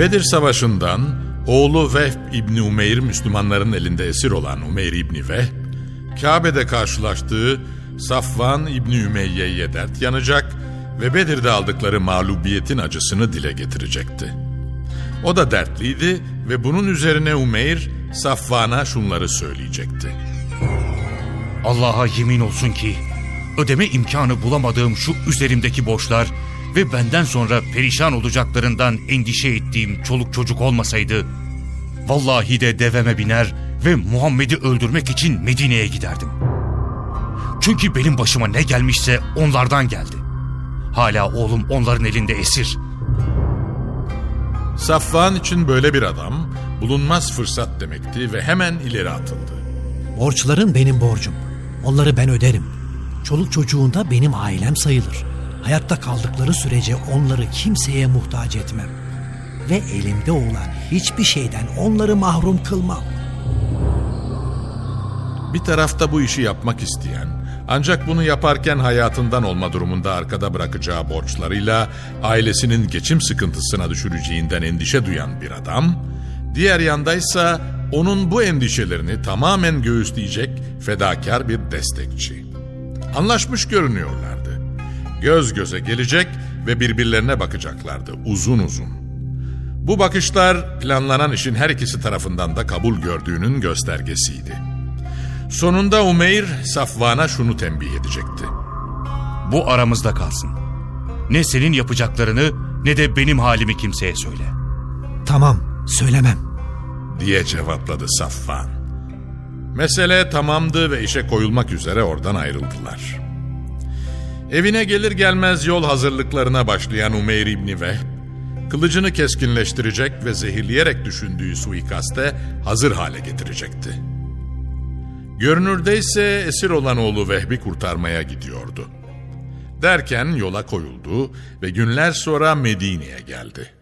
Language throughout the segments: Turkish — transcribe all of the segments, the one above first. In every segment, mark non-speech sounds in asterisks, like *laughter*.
Bedir Savaşı'ndan oğlu Vehb İbni Umeyr Müslümanların elinde esir olan Umeyr İbni Vehb, Kabe'de karşılaştığı Safvan İbni Ümeyye'ye dert yanacak ve Bedir'de aldıkları mağlubiyetin acısını dile getirecekti. O da dertliydi ve bunun üzerine Umeyr Safvan'a şunları söyleyecekti. Allah'a yemin olsun ki ödeme imkanı bulamadığım şu üzerimdeki borçlar ve benden sonra perişan olacaklarından endişe ettiğim çoluk çocuk olmasaydı vallahi de deveme biner ve Muhammed'i öldürmek için Medine'ye giderdim. Çünkü benim başıma ne gelmişse onlardan geldi. Hala oğlum onların elinde esir. Safvan için böyle bir adam bulunmaz fırsat demekti ve hemen ileri atıldı. Borçların benim borcum. Onları ben öderim. Çoluk çocuğun da benim ailem sayılır. Hayatta kaldıkları sürece onları kimseye muhtaç etmem. Ve elimde olan hiçbir şeyden onları mahrum kılmam. Bir tarafta bu işi yapmak isteyen, ancak bunu yaparken hayatından olma durumunda arkada bırakacağı borçlarıyla ailesinin geçim sıkıntısına düşüreceğinden endişe duyan bir adam, diğer yandaysa onun bu endişelerini tamamen göğüsleyecek fedakar bir destekçi. Anlaşmış görünüyorlardı. Göz göze gelecek ve birbirlerine bakacaklardı uzun uzun. Bu bakışlar planlanan işin her ikisi tarafından da kabul gördüğünün göstergesiydi. Sonunda Umeyr Safvan'a şunu tembih edecekti. Bu aramızda kalsın. Ne senin yapacaklarını ne de benim halimi kimseye söyle. Tamam, söylemem. diye cevapladı Safvan. Mesele tamamdı ve işe koyulmak üzere oradan ayrıldılar. Evine gelir gelmez yol hazırlıklarına başlayan Umeyr İbni Vehb, kılıcını keskinleştirecek ve zehirleyerek düşündüğü suikaste hazır hale getirecekti. Görünürde ise esir olan oğlu Vehbi kurtarmaya gidiyordu. Derken yola koyuldu ve günler sonra Medine'ye geldi.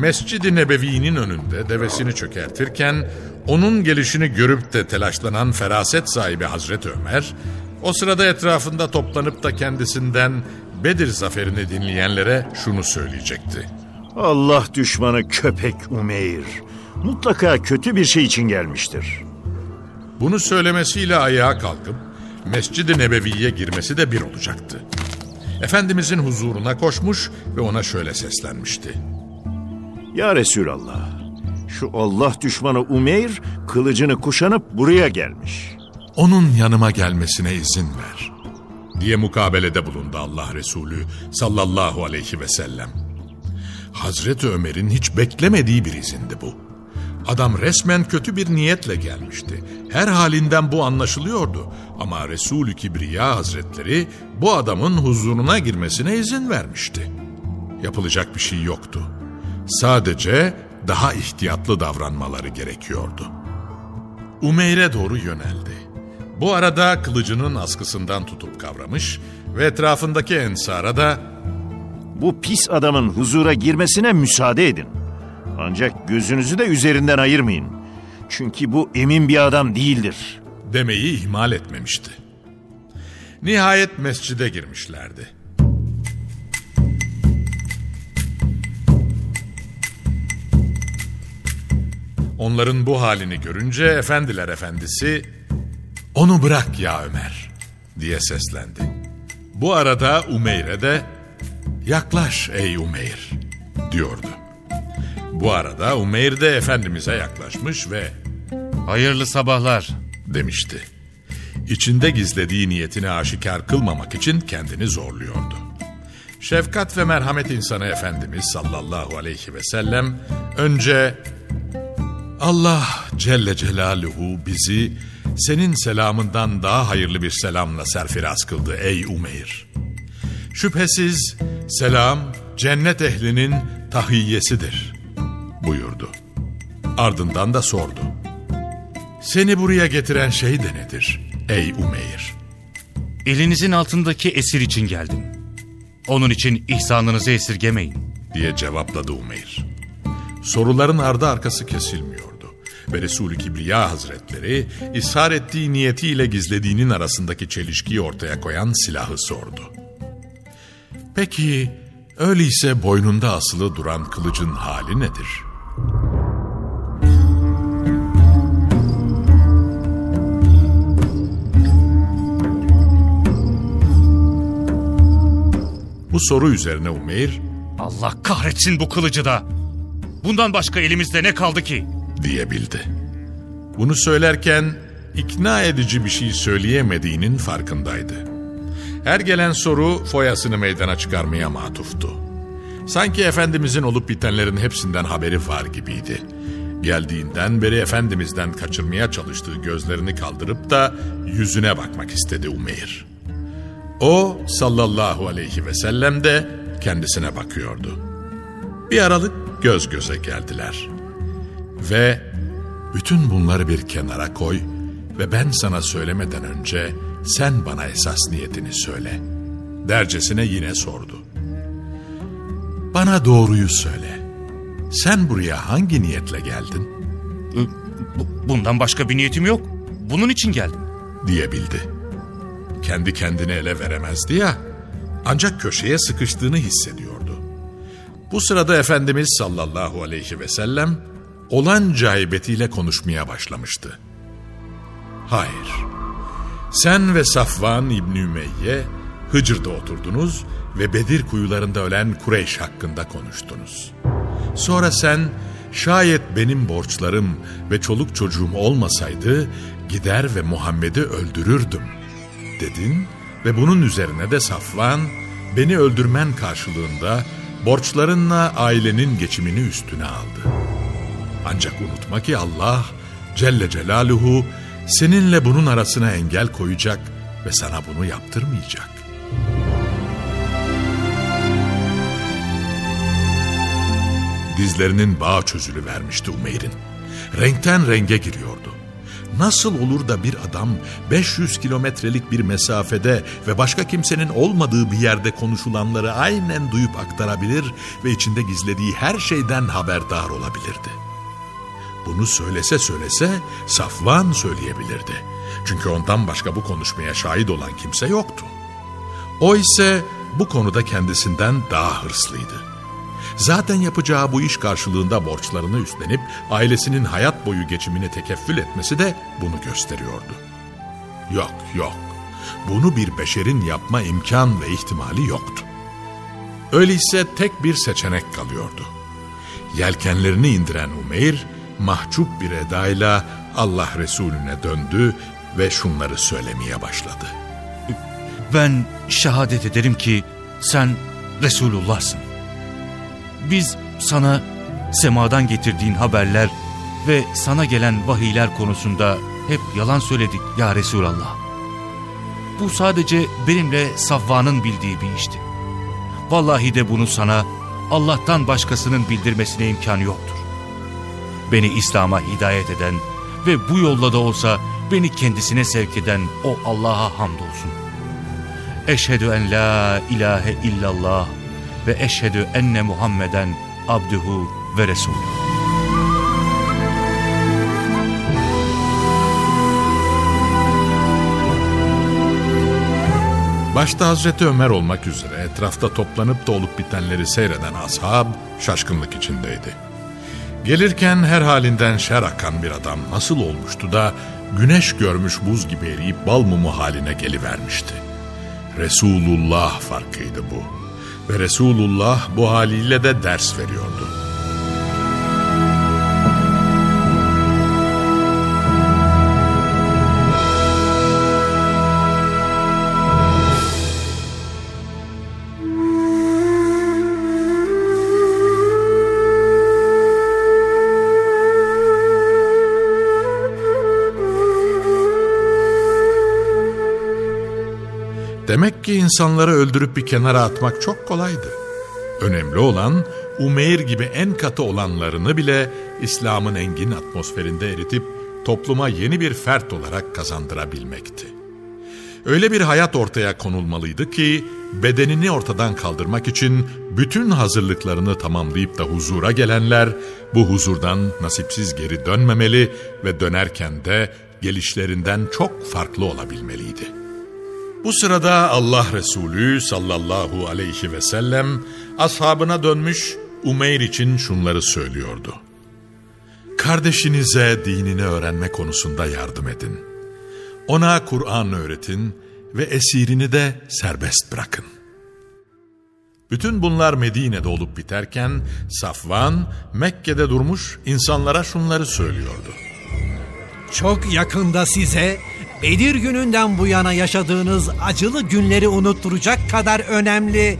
Mescid-i Nebevi'nin önünde devesini çökertirken onun gelişini görüp de telaşlanan feraset sahibi Hazreti Ömer o sırada etrafında toplanıp da kendisinden Bedir zaferini dinleyenlere şunu söyleyecekti. Allah düşmanı köpek Umeyr. Mutlaka kötü bir şey için gelmiştir. Bunu söylemesiyle ayağa kalkıp Mescid-i Nebevi'ye girmesi de bir olacaktı. Efendimizin huzuruna koşmuş ve ona şöyle seslenmişti. Ya Resulallah, şu Allah düşmanı Umeyr kılıcını kuşanıp buraya gelmiş. Onun yanıma gelmesine izin ver. Diye mukabelede bulundu Allah Resulü sallallahu aleyhi ve sellem. Hazreti Ömer'in hiç beklemediği bir izindi bu. Adam resmen kötü bir niyetle gelmişti. Her halinden bu anlaşılıyordu. Ama Resulü Kibriya Hazretleri bu adamın huzuruna girmesine izin vermişti. Yapılacak bir şey yoktu. Sadece daha ihtiyatlı davranmaları gerekiyordu. Umeyr'e doğru yöneldi. Bu arada kılıcının askısından tutup kavramış ve etrafındaki ensara da Bu pis adamın huzura girmesine müsaade edin. Ancak gözünüzü de üzerinden ayırmayın. Çünkü bu emin bir adam değildir. demeyi ihmal etmemişti. Nihayet mescide girmişlerdi. Onların bu halini görünce efendiler efendisi onu bırak ya Ömer diye seslendi. Bu arada Umeyr'e de yaklaş ey Umeyr diyordu. Bu arada Umeyr de Efendimiz'e yaklaşmış ve Hayırlı sabahlar. demişti. İçinde gizlediği niyetini aşikar kılmamak için kendini zorluyordu. Şefkat ve merhamet insanı Efendimiz sallallahu aleyhi ve sellem önce Allah Celle Celaluhu bizi senin selamından daha hayırlı bir selamla serfiraz kıldı ey Umeyr. Şüphesiz selam cennet ehlinin tahiyyesidir buyurdu. Ardından da sordu. Seni buraya getiren şey de nedir ey Umeyr? Elinizin altındaki esir için geldim. Onun için ihsanınızı esirgemeyin. diye cevapladı Umeyr. Soruların ardı arkası kesilmiyordu. Ve Resul-i Kibriya Hazretleri ishar ettiği niyetiyle gizlediğinin arasındaki çelişkiyi ortaya koyan silahı sordu. Peki öyleyse boynunda asılı duran kılıcın hali nedir? Bu soru üzerine Umeyr Allah kahretsin bu kılıcı da. Bundan başka elimizde ne kaldı ki? diyebildi. Bunu söylerken ikna edici bir şey söyleyemediğinin farkındaydı. Her gelen soru foyasını meydana çıkarmaya matuftu. Sanki Efendimizin olup bitenlerin hepsinden haberi var gibiydi. Geldiğinden beri Efendimiz'den kaçırmaya çalıştığı gözlerini kaldırıp da yüzüne bakmak istedi Umeyr. O sallallahu aleyhi ve sellem de kendisine bakıyordu. Bir aralık göz göze geldiler. Ve bütün bunları bir kenara koy ve ben sana söylemeden önce sen bana esas niyetini söyle. Dercesine yine sordu. Bana doğruyu söyle. Sen buraya hangi niyetle geldin? Bu- bundan başka bir niyetim yok. Bunun için geldim. diyebildi. Kendi kendini ele veremezdi ya. Ancak köşeye sıkıştığını hissediyordu. Bu sırada Efendimiz sallallahu aleyhi ve sellem olan caibetiyle konuşmaya başlamıştı. Hayır. Sen ve Safvan İbni Ümeyye Hıcır'da oturdunuz ve Bedir kuyularında ölen Kureyş hakkında konuştunuz. Sonra sen şayet benim borçlarım ve çoluk çocuğum olmasaydı gider ve Muhammed'i öldürürdüm dedin ve bunun üzerine de Safvan beni öldürmen karşılığında borçlarınla ailenin geçimini üstüne aldı. Ancak unutma ki Allah Celle Celaluhu seninle bunun arasına engel koyacak ve sana bunu yaptırmayacak. Dizlerinin bağı çözülü vermişti Umeyr'in. Renkten renge giriyordu. Nasıl olur da bir adam 500 kilometrelik bir mesafede ve başka kimsenin olmadığı bir yerde konuşulanları aynen duyup aktarabilir ve içinde gizlediği her şeyden haberdar olabilirdi? Bunu söylese söylese Safvan söyleyebilirdi. Çünkü ondan başka bu konuşmaya şahit olan kimse yoktu. O ise bu konuda kendisinden daha hırslıydı. Zaten yapacağı bu iş karşılığında borçlarını üstlenip ailesinin hayat boyu geçimini tekeffül etmesi de bunu gösteriyordu. Yok yok, bunu bir beşerin yapma imkan ve ihtimali yoktu. Öyleyse tek bir seçenek kalıyordu. Yelkenlerini indiren Umeyr, mahcup bir edayla Allah Resulüne döndü ve şunları söylemeye başladı. Ben şehadet ederim ki sen Resulullah'sın. Biz sana semadan getirdiğin haberler ve sana gelen vahiyler konusunda hep yalan söyledik ya Resulallah. Bu sadece benimle Safvan'ın bildiği bir işti. Vallahi de bunu sana Allah'tan başkasının bildirmesine imkan yoktur. Beni İslam'a hidayet eden ve bu yolla da olsa beni kendisine sevk eden o Allah'a hamdolsun. Eşhedü en la ilahe illallah ve eşhedü enne Muhammeden abduhu ve resulü. Başta Hazreti Ömer olmak üzere etrafta toplanıp da olup bitenleri seyreden ashab şaşkınlık içindeydi. Gelirken her halinden şer akan bir adam nasıl olmuştu da güneş görmüş buz gibi eriyip bal mumu haline gelivermişti. Resulullah farkıydı bu. Ve Resulullah bu haliyle de ders veriyordu. Demek ki insanları öldürüp bir kenara atmak çok kolaydı. Önemli olan Umeyr gibi en katı olanlarını bile İslam'ın engin atmosferinde eritip topluma yeni bir fert olarak kazandırabilmekti. Öyle bir hayat ortaya konulmalıydı ki bedenini ortadan kaldırmak için bütün hazırlıklarını tamamlayıp da huzura gelenler bu huzurdan nasipsiz geri dönmemeli ve dönerken de gelişlerinden çok farklı olabilmeliydi. Bu sırada Allah Resulü sallallahu aleyhi ve sellem ashabına dönmüş Umeyr için şunları söylüyordu. Kardeşinize dinini öğrenme konusunda yardım edin. Ona Kur'an öğretin ve esirini de serbest bırakın. Bütün bunlar Medine'de olup biterken Safvan Mekke'de durmuş insanlara şunları söylüyordu. Çok yakında size Bedir gününden bu yana yaşadığınız acılı günleri unutturacak kadar önemli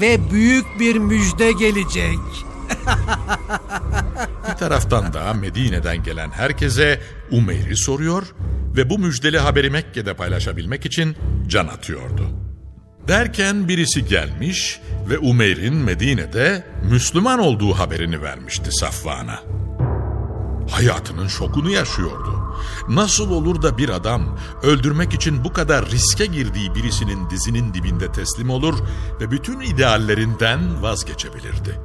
ve büyük bir müjde gelecek. *laughs* Bir taraftan da Medine'den gelen herkese Umeyr'i soruyor ve bu müjdeli haberi Mekke'de paylaşabilmek için can atıyordu. Derken birisi gelmiş ve Umeyr'in Medine'de Müslüman olduğu haberini vermişti Safvan'a. Hayatının şokunu yaşıyordu. Nasıl olur da bir adam öldürmek için bu kadar riske girdiği birisinin dizinin dibinde teslim olur ve bütün ideallerinden vazgeçebilirdi?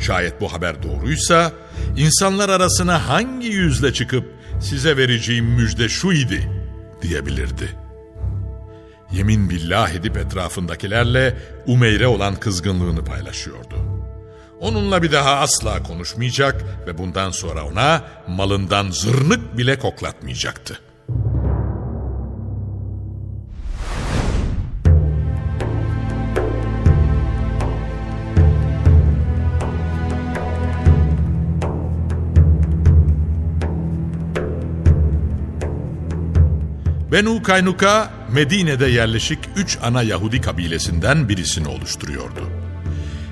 Şayet bu haber doğruysa insanlar arasına hangi yüzle çıkıp size vereceğim müjde şu idi diyebilirdi. Yemin billah edip etrafındakilerle Umeyr'e olan kızgınlığını paylaşıyordu. Onunla bir daha asla konuşmayacak ve bundan sonra ona malından zırnık bile koklatmayacaktı. Benu Kaynuka Medine'de yerleşik üç ana Yahudi kabilesinden birisini oluşturuyordu.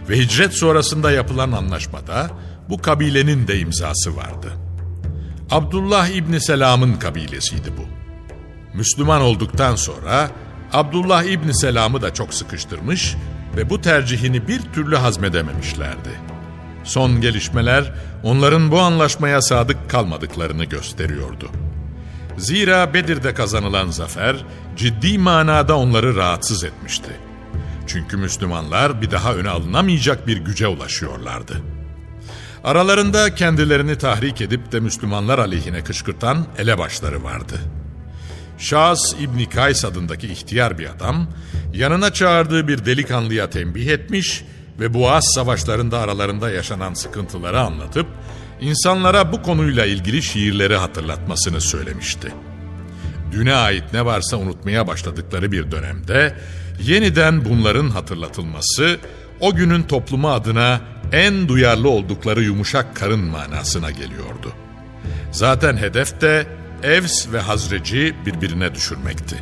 Ve hicret sonrasında yapılan anlaşmada bu kabilenin de imzası vardı. Abdullah İbni Selam'ın kabilesiydi bu. Müslüman olduktan sonra Abdullah İbni Selam'ı da çok sıkıştırmış ve bu tercihini bir türlü hazmedememişlerdi. Son gelişmeler onların bu anlaşmaya sadık kalmadıklarını gösteriyordu. Zira Bedir'de kazanılan zafer ciddi manada onları rahatsız etmişti. Çünkü Müslümanlar bir daha öne alınamayacak bir güce ulaşıyorlardı. Aralarında kendilerini tahrik edip de Müslümanlar aleyhine kışkırtan elebaşları vardı. Şahs İbni Kays adındaki ihtiyar bir adam, yanına çağırdığı bir delikanlıya tembih etmiş ve Boğaz savaşlarında aralarında yaşanan sıkıntıları anlatıp, insanlara bu konuyla ilgili şiirleri hatırlatmasını söylemişti. Düne ait ne varsa unutmaya başladıkları bir dönemde yeniden bunların hatırlatılması o günün toplumu adına en duyarlı oldukları yumuşak karın manasına geliyordu. Zaten hedef de Evs ve Hazreci birbirine düşürmekti.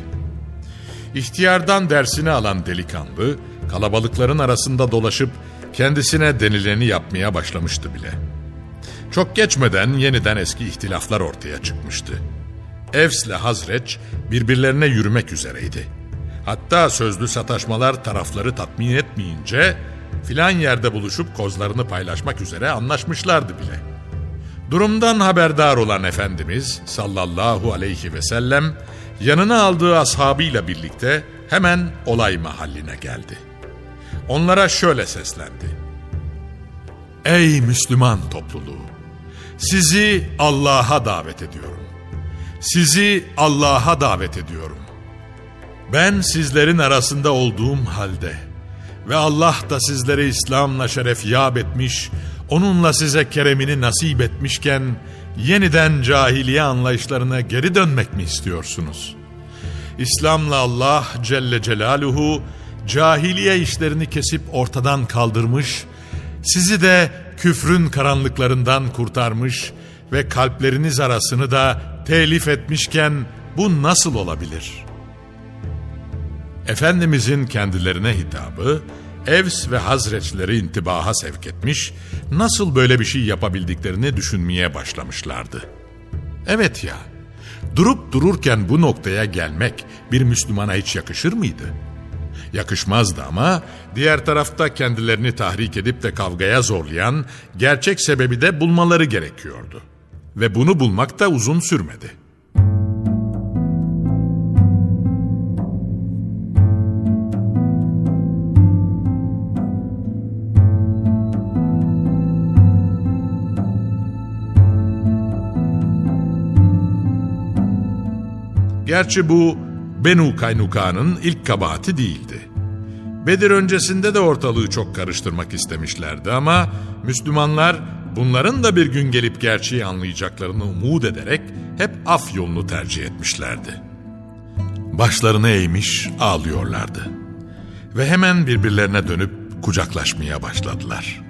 İhtiyardan dersini alan delikanlı kalabalıkların arasında dolaşıp kendisine denileni yapmaya başlamıştı bile. Çok geçmeden yeniden eski ihtilaflar ortaya çıkmıştı. Evs ile Hazreç birbirlerine yürümek üzereydi. Hatta sözlü sataşmalar tarafları tatmin etmeyince filan yerde buluşup kozlarını paylaşmak üzere anlaşmışlardı bile. Durumdan haberdar olan Efendimiz sallallahu aleyhi ve sellem yanına aldığı ashabıyla birlikte hemen olay mahalline geldi. Onlara şöyle seslendi. Ey Müslüman topluluğu! Sizi Allah'a davet ediyorum. Sizi Allah'a davet ediyorum. Ben sizlerin arasında olduğum halde ve Allah da sizlere İslam'la şeref yap etmiş, onunla size keremini nasip etmişken yeniden cahiliye anlayışlarına geri dönmek mi istiyorsunuz? İslam'la Allah Celle Celaluhu cahiliye işlerini kesip ortadan kaldırmış, sizi de küfrün karanlıklarından kurtarmış ve kalpleriniz arasını da telif etmişken bu nasıl olabilir? Efendimizin kendilerine hitabı, Evs ve Hazreçleri intibaha sevk etmiş, nasıl böyle bir şey yapabildiklerini düşünmeye başlamışlardı. Evet ya, durup dururken bu noktaya gelmek bir Müslümana hiç yakışır mıydı? Yakışmazdı ama diğer tarafta kendilerini tahrik edip de kavgaya zorlayan gerçek sebebi de bulmaları gerekiyordu. Ve bunu bulmak da uzun sürmedi. Gerçi bu Benu Kaynuka'nın ilk kabahati değildi. Bedir öncesinde de ortalığı çok karıştırmak istemişlerdi ama Müslümanlar bunların da bir gün gelip gerçeği anlayacaklarını umut ederek hep af yolunu tercih etmişlerdi. Başlarını eğmiş ağlıyorlardı. Ve hemen birbirlerine dönüp kucaklaşmaya başladılar.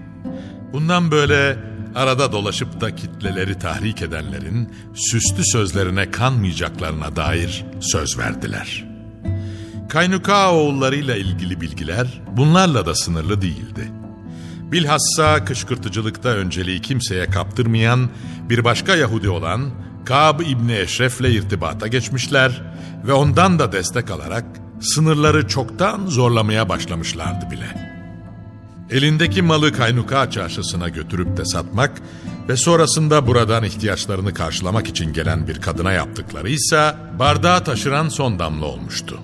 Bundan böyle arada dolaşıp da kitleleri tahrik edenlerin süslü sözlerine kanmayacaklarına dair söz verdiler. Kaynuka oğullarıyla ilgili bilgiler bunlarla da sınırlı değildi. Bilhassa kışkırtıcılıkta önceliği kimseye kaptırmayan bir başka Yahudi olan Kab İbni Eşref'le irtibata geçmişler ve ondan da destek alarak sınırları çoktan zorlamaya başlamışlardı bile.'' Elindeki malı Kaynuka çarşısına götürüp de satmak ve sonrasında buradan ihtiyaçlarını karşılamak için gelen bir kadına yaptıkları ise bardağı taşıran son damla olmuştu.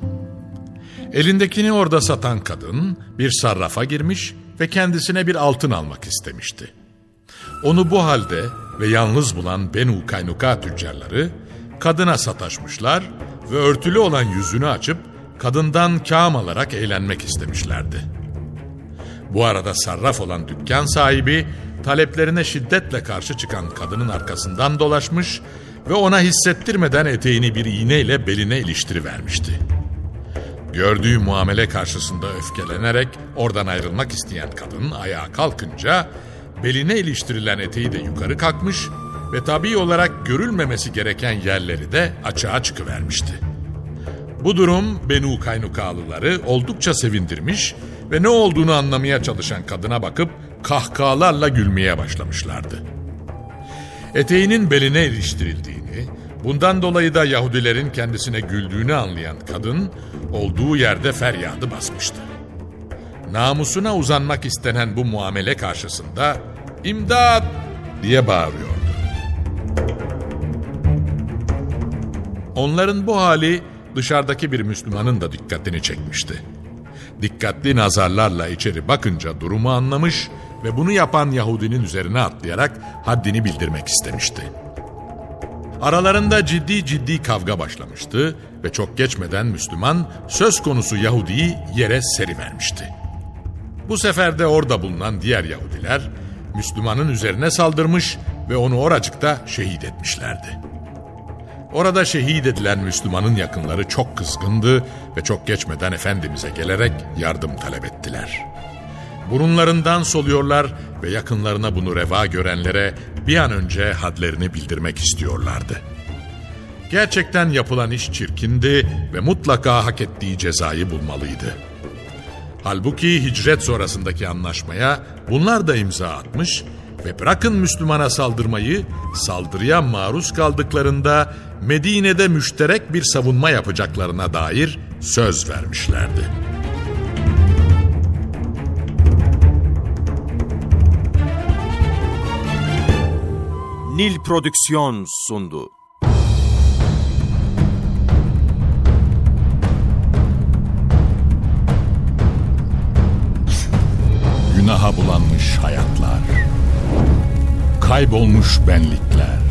Elindekini orada satan kadın bir sarrafa girmiş ve kendisine bir altın almak istemişti. Onu bu halde ve yalnız bulan Benu Kaynuka tüccarları kadına sataşmışlar ve örtülü olan yüzünü açıp kadından kâm alarak eğlenmek istemişlerdi.'' Bu arada sarraf olan dükkan sahibi taleplerine şiddetle karşı çıkan kadının arkasından dolaşmış ve ona hissettirmeden eteğini bir iğneyle beline iliştirivermişti. Gördüğü muamele karşısında öfkelenerek oradan ayrılmak isteyen kadın ayağa kalkınca beline iliştirilen eteği de yukarı kalkmış ve tabii olarak görülmemesi gereken yerleri de açığa çıkıvermişti. Bu durum Benu Kaynukalıları oldukça sevindirmiş ve ne olduğunu anlamaya çalışan kadına bakıp kahkahalarla gülmeye başlamışlardı. Eteğinin beline iliştirildiğini, bundan dolayı da Yahudilerin kendisine güldüğünü anlayan kadın olduğu yerde feryadı basmıştı. Namusuna uzanmak istenen bu muamele karşısında imdat diye bağırıyordu. Onların bu hali dışarıdaki bir Müslümanın da dikkatini çekmişti dikkatli nazarlarla içeri bakınca durumu anlamış ve bunu yapan Yahudinin üzerine atlayarak haddini bildirmek istemişti. Aralarında ciddi ciddi kavga başlamıştı ve çok geçmeden Müslüman söz konusu Yahudi'yi yere serivermişti. Bu sefer de orada bulunan diğer Yahudiler Müslümanın üzerine saldırmış ve onu oracıkta şehit etmişlerdi. Orada şehit edilen Müslümanın yakınları çok kızgındı ve çok geçmeden Efendimiz'e gelerek yardım talep ettiler. Burunlarından soluyorlar ve yakınlarına bunu reva görenlere bir an önce hadlerini bildirmek istiyorlardı. Gerçekten yapılan iş çirkindi ve mutlaka hak ettiği cezayı bulmalıydı. Halbuki hicret sonrasındaki anlaşmaya bunlar da imza atmış ve bırakın Müslümana saldırmayı, saldırıya maruz kaldıklarında Medine'de müşterek bir savunma yapacaklarına dair söz vermişlerdi. Nil Prodüksiyon sundu. Günaha bulanmış hayatlar. Kaybolmuş benlikler